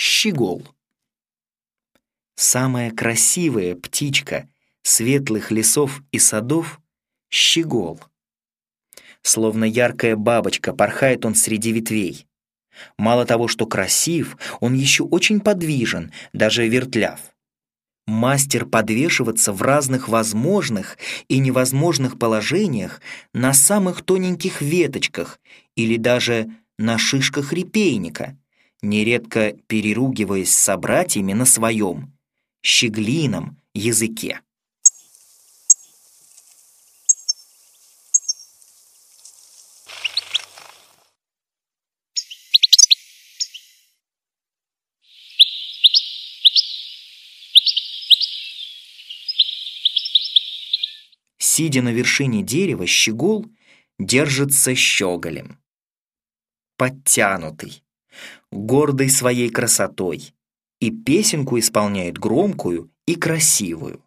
щегол. Самая красивая птичка светлых лесов и садов — щегол. Словно яркая бабочка порхает он среди ветвей. Мало того, что красив, он еще очень подвижен, даже вертляв. Мастер подвешиваться в разных возможных и невозможных положениях на самых тоненьких веточках или даже на шишках репейника, нередко переругиваясь с собратьями на своем, щеглином языке. Сидя на вершине дерева, щегол держится щеголем. Подтянутый, гордый своей красотой, и песенку исполняет громкую и красивую.